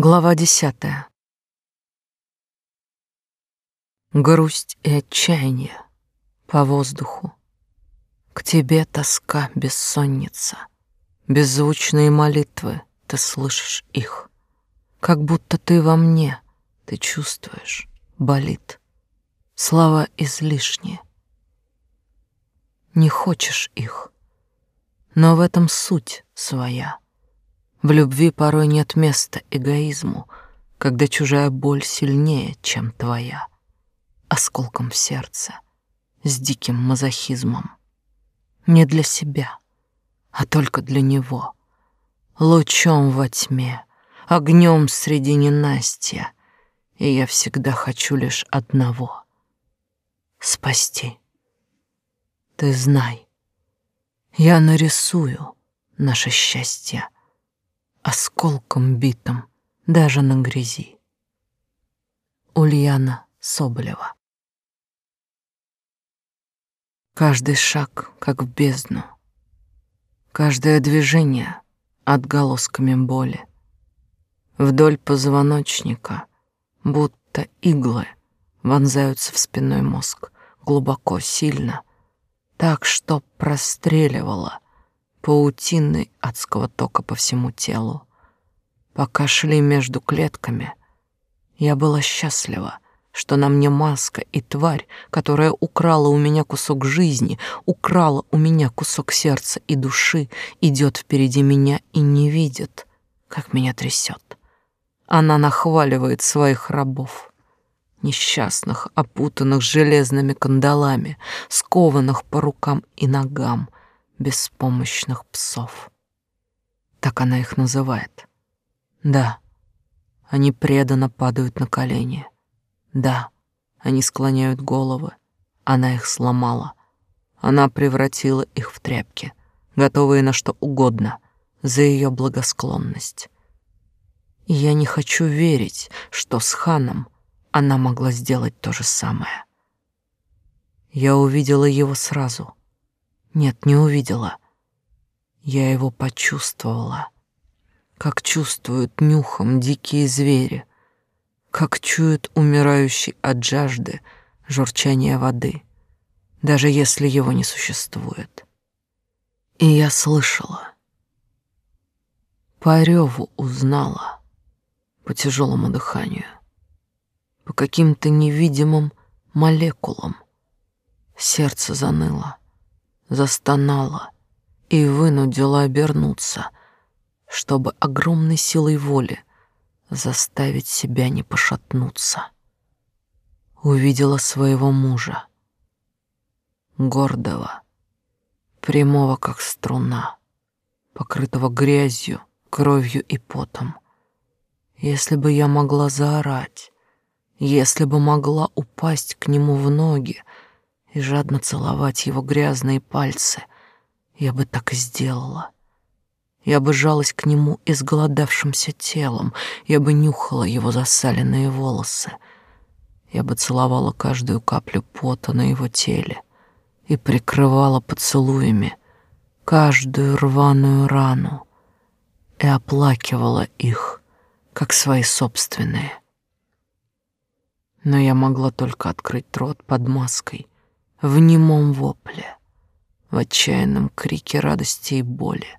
Глава десятая. Грусть и отчаяние по воздуху. К тебе тоска, бессонница. Беззвучные молитвы, ты слышишь их. Как будто ты во мне, ты чувствуешь, болит. Слова излишние. Не хочешь их, но в этом суть своя. В любви порой нет места эгоизму, когда чужая боль сильнее, чем твоя. Осколком в сердце, с диким мазохизмом. Не для себя, а только для него. Лучом во тьме, огнем среди ненастья, и я всегда хочу лишь одного — спасти. Ты знай, я нарисую наше счастье осколком битым даже на грязи. Ульяна Соболева Каждый шаг, как в бездну, каждое движение отголосками боли. Вдоль позвоночника, будто иглы, вонзаются в спинной мозг глубоко, сильно, так что простреливало — паутиной адского тока по всему телу. Пока шли между клетками, я была счастлива, что на мне маска и тварь, которая украла у меня кусок жизни, украла у меня кусок сердца и души, идет впереди меня и не видит, как меня трясет. Она нахваливает своих рабов, несчастных, опутанных железными кандалами, скованных по рукам и ногам, беспомощных псов. Так она их называет. Да, они преданно падают на колени. Да, они склоняют головы. Она их сломала. Она превратила их в тряпки, готовые на что угодно за ее благосклонность. И я не хочу верить, что с ханом она могла сделать то же самое. Я увидела его сразу — нет, не увидела. Я его почувствовала, как чувствуют нюхом дикие звери, как чуют умирающий от жажды журчание воды, даже если его не существует. И я слышала, по реву узнала, по тяжелому дыханию, по каким-то невидимым молекулам. Сердце заныло застонала и вынудила обернуться, чтобы огромной силой воли заставить себя не пошатнуться. Увидела своего мужа, гордого, прямого как струна, покрытого грязью, кровью и потом. Если бы я могла заорать, если бы могла упасть к нему в ноги, и жадно целовать его грязные пальцы. Я бы так и сделала. Я бы жалась к нему изголодавшимся телом, я бы нюхала его засаленные волосы. Я бы целовала каждую каплю пота на его теле и прикрывала поцелуями каждую рваную рану и оплакивала их, как свои собственные. Но я могла только открыть рот под маской в немом вопле, в отчаянном крике радости и боли.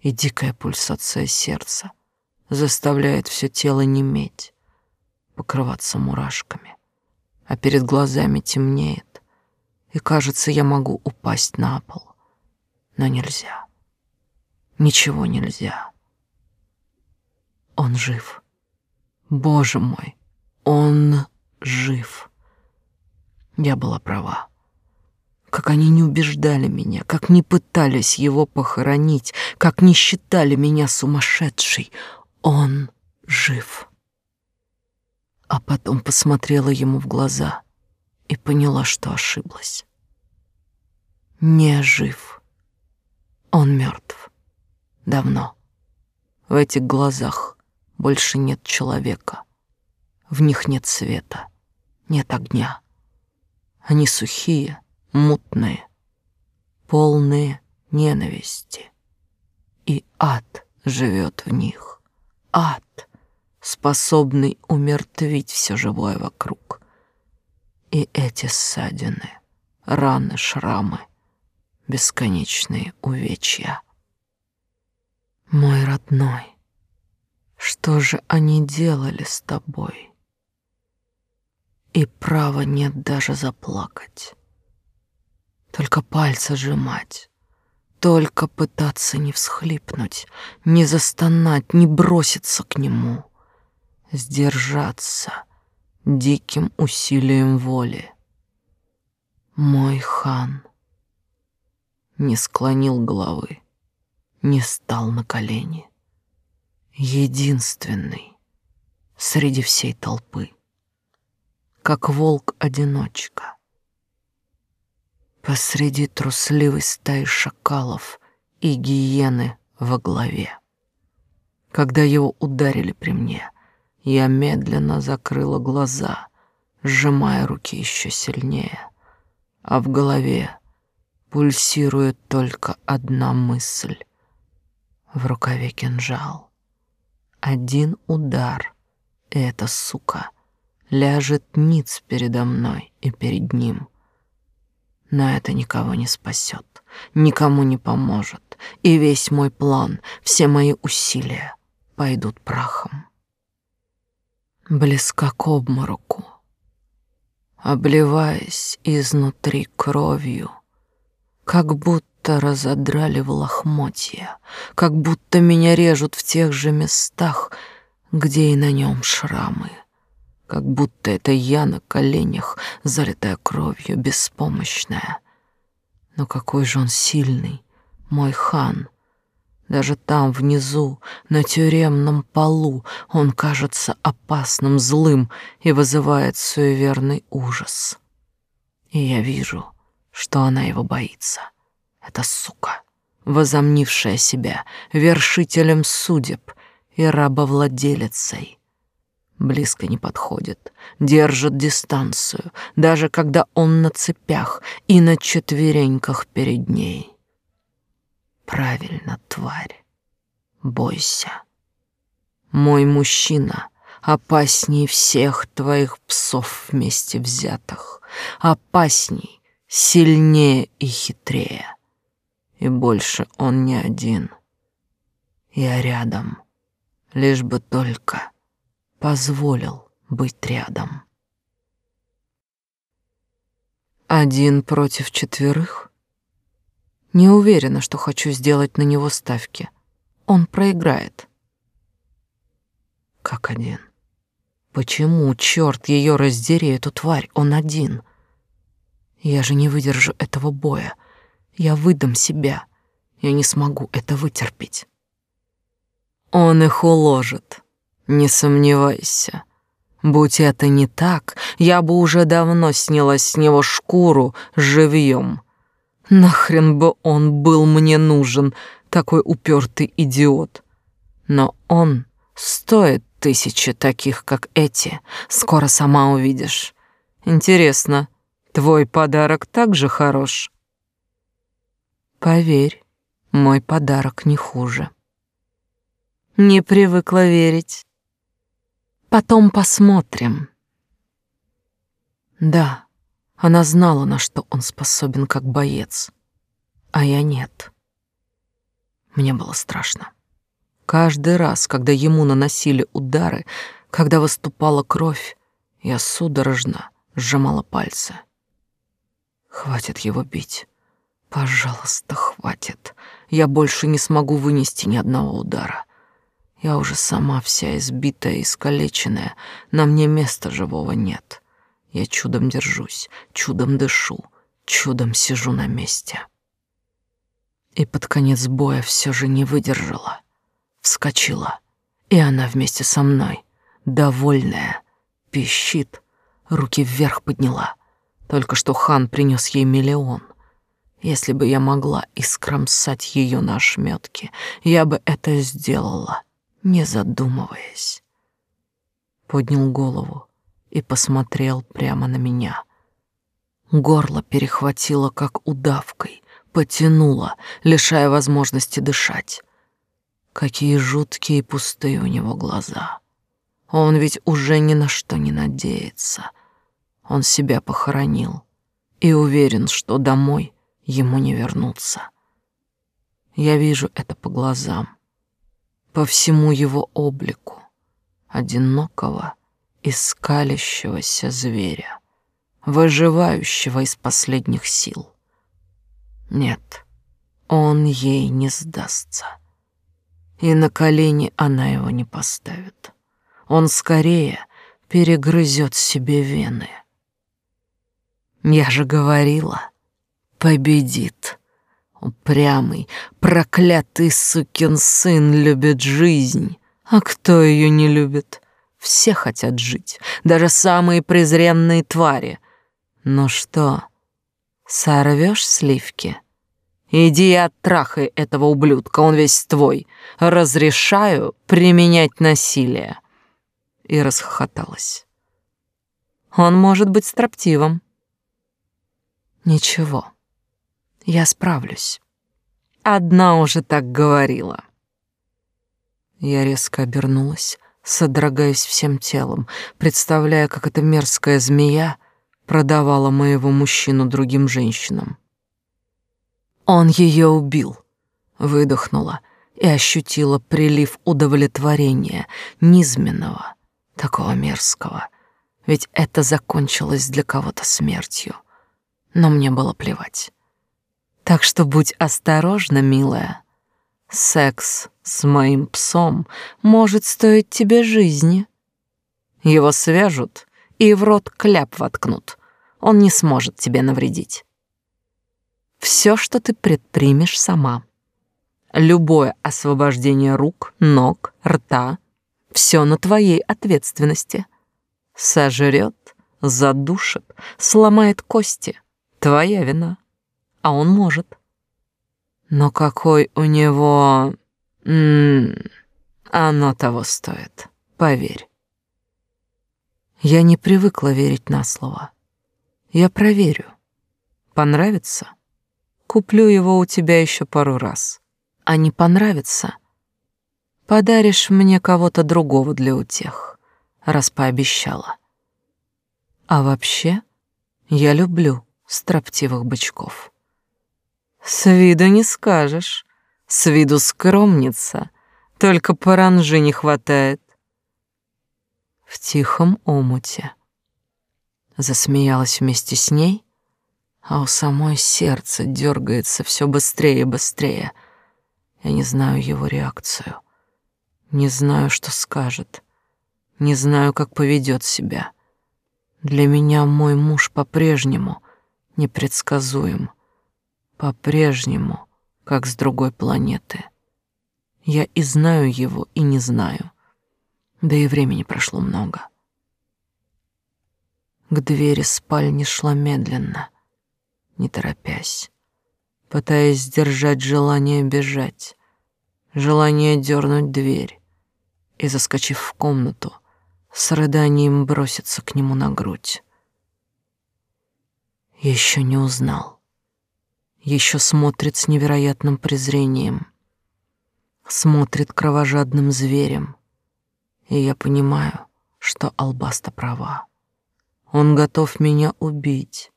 И дикая пульсация сердца заставляет все тело неметь, покрываться мурашками, а перед глазами темнеет, и кажется, я могу упасть на пол, но нельзя. Ничего нельзя. Он жив. Боже мой, он жив. Я была права. Как они не убеждали меня, как не пытались его похоронить, как не считали меня сумасшедшей. Он жив. А потом посмотрела ему в глаза и поняла, что ошиблась. Не жив. Он мертв. Давно. В этих глазах больше нет человека. В них нет света, нет огня. Они сухие, мутные, полные ненависти. И ад живет в них. Ад, способный умертвить все живое вокруг. И эти ссадины, раны, шрамы, бесконечные увечья. Мой родной, что же они делали с тобой? И права нет даже заплакать. Только пальцы сжимать, только пытаться не всхлипнуть, не застонать, не броситься к нему, сдержаться диким усилием воли. Мой хан не склонил головы, не стал на колени. Единственный среди всей толпы, как волк-одиночка, посреди трусливой стаи шакалов и гиены во главе. Когда его ударили при мне, я медленно закрыла глаза, сжимая руки еще сильнее, а в голове пульсирует только одна мысль. В рукаве кинжал. Один удар, и эта сука ляжет ниц передо мной и перед ним — но это никого не спасет, никому не поможет, и весь мой план, все мои усилия пойдут прахом. Близко к обмороку, обливаясь изнутри кровью, как будто разодрали в лохмотья, как будто меня режут в тех же местах, где и на нем шрамы как будто это я на коленях, залитая кровью, беспомощная. Но какой же он сильный, мой хан. Даже там, внизу, на тюремном полу, он кажется опасным, злым и вызывает суеверный ужас. И я вижу, что она его боится. Это сука, возомнившая себя вершителем судеб и рабовладелицей близко не подходит, держит дистанцию, даже когда он на цепях и на четвереньках перед ней. Правильно, тварь, бойся. Мой мужчина опасней всех твоих псов вместе взятых, опасней, сильнее и хитрее. И больше он не один. Я рядом, лишь бы только позволил быть рядом. Один против четверых? Не уверена, что хочу сделать на него ставки. Он проиграет. Как один? Почему, черт ее раздери, эту тварь, он один? Я же не выдержу этого боя. Я выдам себя. Я не смогу это вытерпеть. Он их уложит. Не сомневайся. Будь это не так, я бы уже давно сняла с него шкуру живьем. Нахрен бы он был мне нужен, такой упертый идиот. Но он стоит тысячи таких, как эти. Скоро сама увидишь. Интересно, твой подарок также хорош? Поверь, мой подарок не хуже. Не привыкла верить. Потом посмотрим. Да, она знала, на что он способен как боец, а я нет. Мне было страшно. Каждый раз, когда ему наносили удары, когда выступала кровь, я судорожно сжимала пальцы. Хватит его бить. Пожалуйста, хватит. Я больше не смогу вынести ни одного удара. Я уже сама вся избитая и искалеченная, на мне места живого нет. Я чудом держусь, чудом дышу, чудом сижу на месте. И под конец боя все же не выдержала. Вскочила, и она вместе со мной, довольная, пищит, руки вверх подняла. Только что хан принес ей миллион. Если бы я могла искромсать ее на ошметки, я бы это сделала не задумываясь. Поднял голову и посмотрел прямо на меня. Горло перехватило, как удавкой, потянуло, лишая возможности дышать. Какие жуткие и пустые у него глаза. Он ведь уже ни на что не надеется. Он себя похоронил и уверен, что домой ему не вернуться. Я вижу это по глазам, по всему его облику, одинокого и скалящегося зверя, выживающего из последних сил. Нет, он ей не сдастся. И на колени она его не поставит. Он скорее перегрызет себе вены. Я же говорила, победит. Упрямый, проклятый сукин сын любит жизнь. А кто ее не любит? Все хотят жить, даже самые презренные твари. Ну что, сорвешь сливки? Иди и оттрахай этого ублюдка, он весь твой. Разрешаю применять насилие. И расхохоталась. Он может быть строптивым. Ничего, я справлюсь. Одна уже так говорила. Я резко обернулась, содрогаясь всем телом, представляя, как эта мерзкая змея продавала моего мужчину другим женщинам. Он ее убил. Выдохнула и ощутила прилив удовлетворения, низменного, такого мерзкого. Ведь это закончилось для кого-то смертью. Но мне было плевать. Так что будь осторожна, милая. Секс с моим псом может стоить тебе жизни. Его свяжут и в рот кляп воткнут. Он не сможет тебе навредить. Все, что ты предпримешь сама. Любое освобождение рук, ног, рта — все на твоей ответственности. Сожрет, задушит, сломает кости — твоя вина. А он может. Но какой у него... М -м, оно того стоит, поверь. Я не привыкла верить на слово. Я проверю. Понравится? Куплю его у тебя еще пару раз. А не понравится? Подаришь мне кого-то другого для утех, раз пообещала. А вообще, я люблю строптивых бычков. С виду не скажешь, с виду скромница, только паранжи не хватает. В тихом омуте. Засмеялась вместе с ней, а у самой сердце дергается все быстрее и быстрее. Я не знаю его реакцию, не знаю, что скажет, не знаю, как поведет себя. Для меня мой муж по-прежнему непредсказуем, по-прежнему, как с другой планеты. Я и знаю его, и не знаю. Да и времени прошло много. К двери спальни шла медленно — не торопясь, пытаясь сдержать желание бежать, желание дернуть дверь и, заскочив в комнату, с рыданием броситься к нему на грудь. Еще не узнал. Еще смотрит с невероятным презрением. Смотрит кровожадным зверем. И я понимаю, что Албаста права. Он готов меня убить,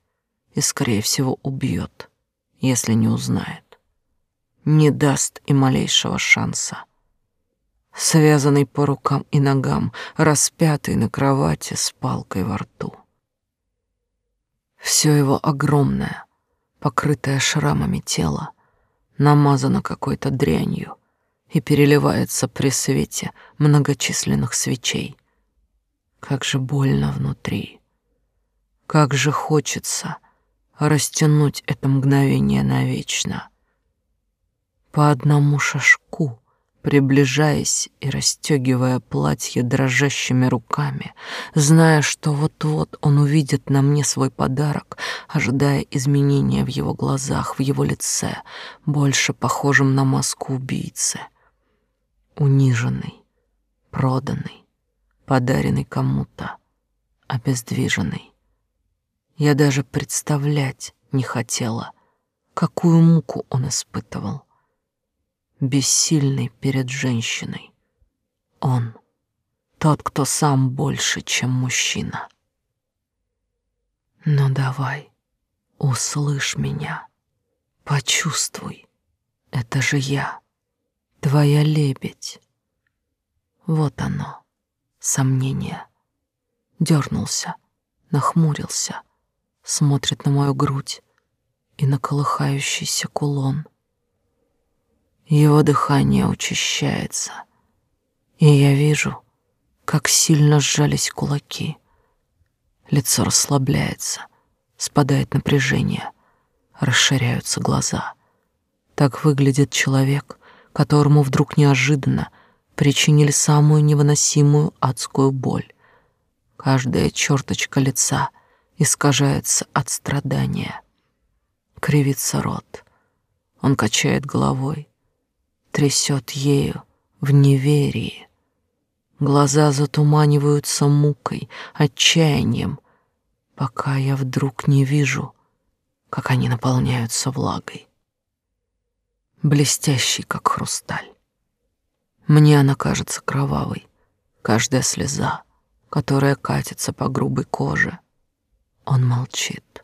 и, скорее всего, убьет, если не узнает. Не даст и малейшего шанса. Связанный по рукам и ногам, распятый на кровати с палкой во рту. Все его огромное, покрытое шрамами тело, намазано какой-то дрянью и переливается при свете многочисленных свечей. Как же больно внутри. Как же хочется — растянуть это мгновение навечно. По одному шажку, приближаясь и расстегивая платье дрожащими руками, зная, что вот-вот он увидит на мне свой подарок, ожидая изменения в его глазах, в его лице, больше похожем на маску убийцы. Униженный, проданный, подаренный кому-то, обездвиженный. Я даже представлять не хотела, какую муку он испытывал. Бессильный перед женщиной. Он тот, кто сам больше, чем мужчина. Но давай, услышь меня, почувствуй, это же я, твоя лебедь. Вот оно, сомнение. Дернулся, нахмурился, смотрит на мою грудь и на колыхающийся кулон. Его дыхание учащается, и я вижу, как сильно сжались кулаки. Лицо расслабляется, спадает напряжение, расширяются глаза. Так выглядит человек, которому вдруг неожиданно причинили самую невыносимую адскую боль. Каждая черточка лица искажается от страдания. Кривится рот. Он качает головой, трясет ею в неверии. Глаза затуманиваются мукой, отчаянием, пока я вдруг не вижу, как они наполняются влагой. Блестящий, как хрусталь. Мне она кажется кровавой, каждая слеза, которая катится по грубой коже. Он молчит,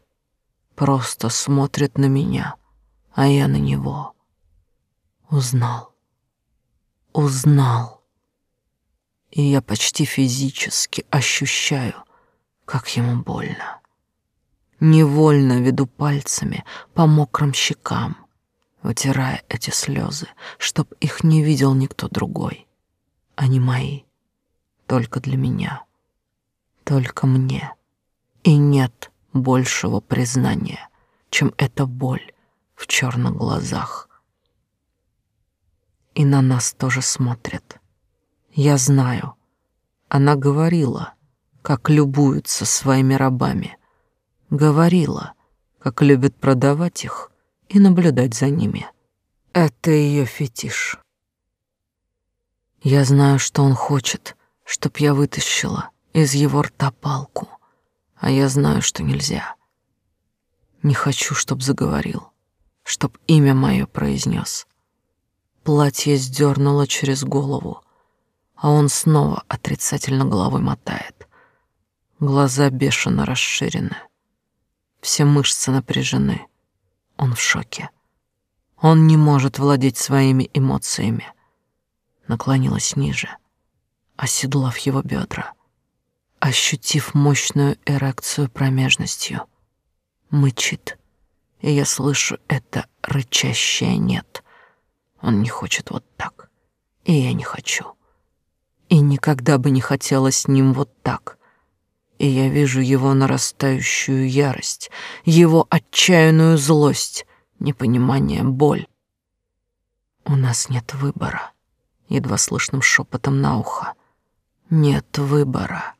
просто смотрит на меня, а я на него. Узнал, узнал и я почти физически ощущаю, как ему больно. Невольно веду пальцами по мокрым щекам, вытирая эти слезы, чтоб их не видел никто другой. Они мои, только для меня, только мне. И нет большего признания, чем эта боль в черных глазах. И на нас тоже смотрят я знаю. Она говорила, как любуются своими рабами. Говорила, как любит продавать их и наблюдать за ними. Это ее фетиш. Я знаю, что он хочет, чтоб я вытащила из его рта палку, а я знаю, что нельзя. Не хочу, чтоб заговорил, чтоб имя мое произнес. Платье сдернуло через голову, а он снова отрицательно головой мотает. Глаза бешено расширены. Все мышцы напряжены. Он в шоке. Он не может владеть своими эмоциями. Наклонилась ниже, оседлав его бедра, ощутив мощную эрекцию промежностью. Мычит, и я слышу это рычащее «нет». Он не хочет вот так, и я не хочу и никогда бы не хотела с ним вот так. И я вижу его нарастающую ярость, его отчаянную злость, непонимание, боль. У нас нет выбора, едва слышным шепотом на ухо. Нет выбора.